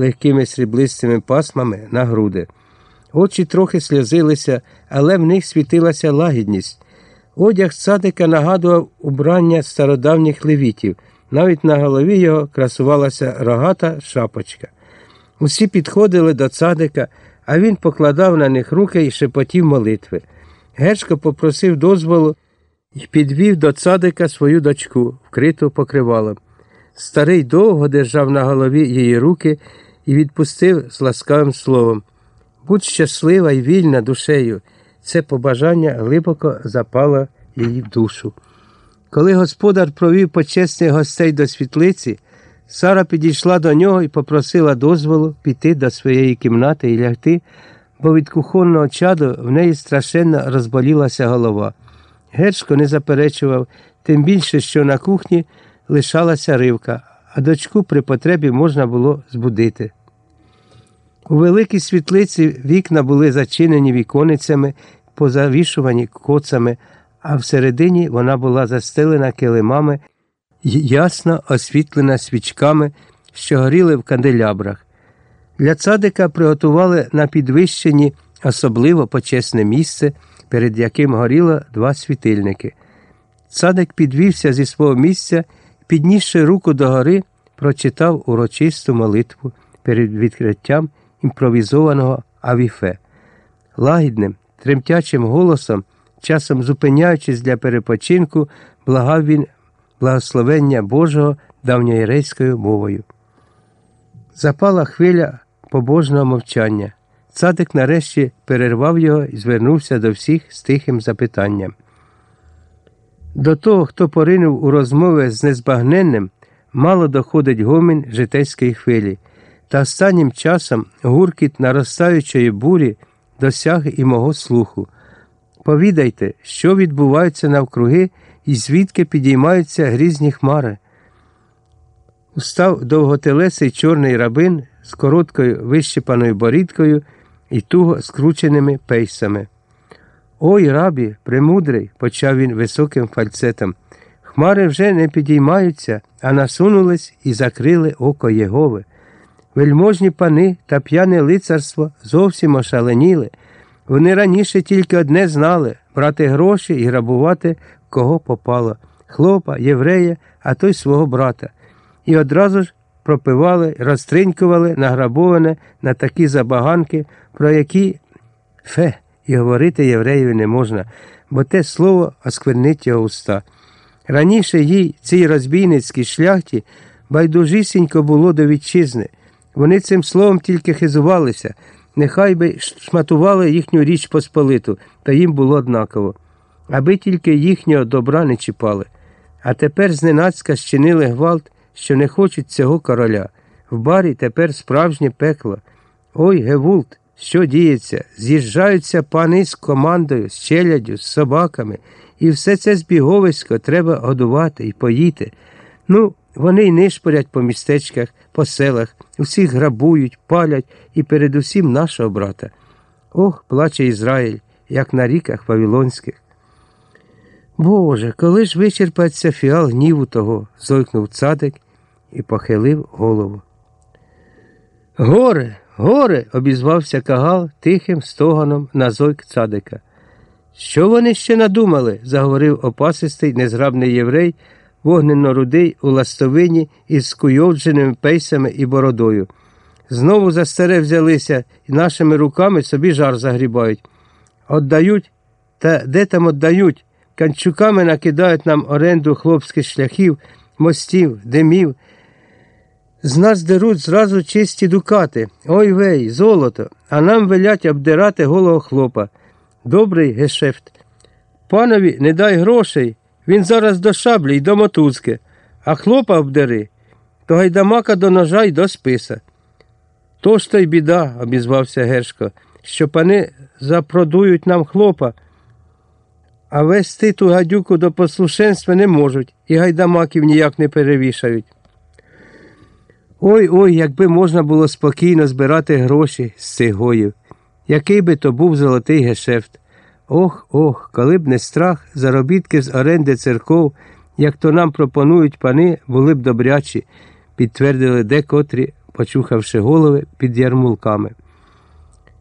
легкими сріблистими пасмами на груди. Очі трохи сльозилися, але в них світилася лагідність. Одяг цадика нагадував убрання стародавніх левітів. Навіть на голові його красувалася рогата шапочка. Усі підходили до цадика, а він покладав на них руки і шепотів молитви. Гершко попросив дозволу і підвів до цадика свою дочку, вкриту покривалом. Старий довго держав на голові її руки і відпустив з ласкавим словом. Будь щаслива і вільна душею. Це побажання глибоко запало її в душу. Коли господар провів почесних гостей до світлиці, Сара підійшла до нього і попросила дозволу піти до своєї кімнати і лягти, бо від кухонного чаду в неї страшенно розболілася голова. Гершко не заперечував, тим більше, що на кухні лишалася ривка, а дочку при потребі можна було збудити. У великій світлиці вікна були зачинені віконицями, позавішувані коцами, а всередині вона була застелена килимами ясно освітлена свічками, що горіли в канделябрах. Для цадика приготували на підвищенні особливо почесне місце, перед яким горіло два світильники. Цадик підвівся зі свого місця піднісши руку догори, прочитав урочисту молитву перед відкриттям імпровізованого авіфе. Лагідним, тремтячим голосом, часом зупиняючись для перепочинку, благав він благословення Божого давньоєрейською мовою. Запала хвиля побожного мовчання. Цадик нарешті перервав його і звернувся до всіх з тихим запитанням. До того, хто поринув у розмови з незбагненним, мало доходить гомін житейської хвилі, та останнім часом гуркіт наростаючої бурі досяг і мого слуху. Повідайте, що відбувається навкруги і звідки підіймаються грізні хмари. Устав довготелесий чорний рабин з короткою вищипаною борідкою і туго скрученими пейсами. Ой, рабі, премудрий, почав він високим фальцетом. Хмари вже не підіймаються, а насунулись і закрили око Єгови. Вельможні пани та п'яне лицарство зовсім ошаленіли. Вони раніше тільки одне знали брати гроші і грабувати кого попало хлопа, єврея, а то й свого брата. І одразу ж пропивали, розтринькували награбоване на такі забаганки, про які фе і говорити євреєві не можна, бо те слово осквернить його уста. Раніше їй, цій розбійницькій шляхті, байдужісінько було до вітчизни. Вони цим словом тільки хизувалися, нехай би шматували їхню річ посполиту, та їм було однаково, аби тільки їхнього добра не чіпали. А тепер зненацька щинили гвалт, що не хочуть цього короля. В барі тепер справжнє пекло. Ой, Гевулт, що діється? З'їжджаються пани з командою, з челядю, з собаками, і все це збіговисько треба годувати і поїти. Ну, вони й нишпорять по містечках, по селах, усіх грабують, палять і передусім нашого брата. Ох, плаче Ізраїль, як на ріках Вавилонських. Боже, коли ж вичерпається фіал гніву того, зойкнув цадик і похилив голову. Горе, горе, обізвався кагал тихим стоганом на зойк цадика. Що вони ще надумали? заговорив опасистий незграбний єврей, вогненно-рудий у ластовині із скуйовдженими пейсами і бородою. Знову за старе взялися і нашими руками собі жар загрібають. Отдають, та де там отдають? Канчуками накидають нам оренду хлопських шляхів, мостів, димів. З нас деруть зразу чисті дукати. Ой вей, золото, а нам велять обдирати голого хлопа. Добрий гешефт. Панові не дай грошей. Він зараз до шаблі й до мотузки, а хлопа обдери, то гайдамака до ножа й до списа. То ж то й біда, обізвався Гершко, що пани запродують нам хлопа, а вести ту гадюку до послушенства не можуть і гайдамаків ніяк не перевішають. Ой ой, якби можна було спокійно збирати гроші з цих гоїв, який би то був золотий гешефт. Ох, ох, коли б не страх, заробітки з оренди церков, як то нам пропонують пани, були б добрячі, підтвердили декотрі почухавши голови під ярмулками.